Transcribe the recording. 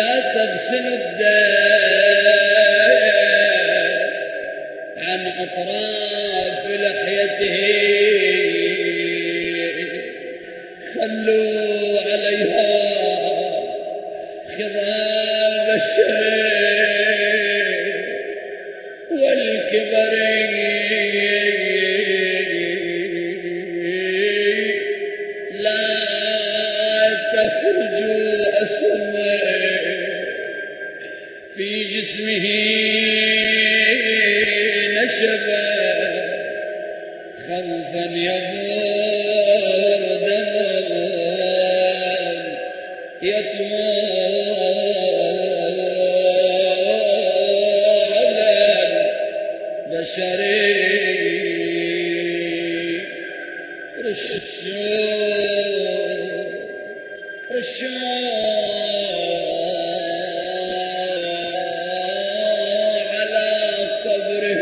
لا تغسلوا الداء عن أطراف لحيته. خلوا عليها خضاب الشيخ والكبرين لا تخرجوا أسود في جسمه نشبا خوفا يغور دمرا يطمر بشري رشوش رشوش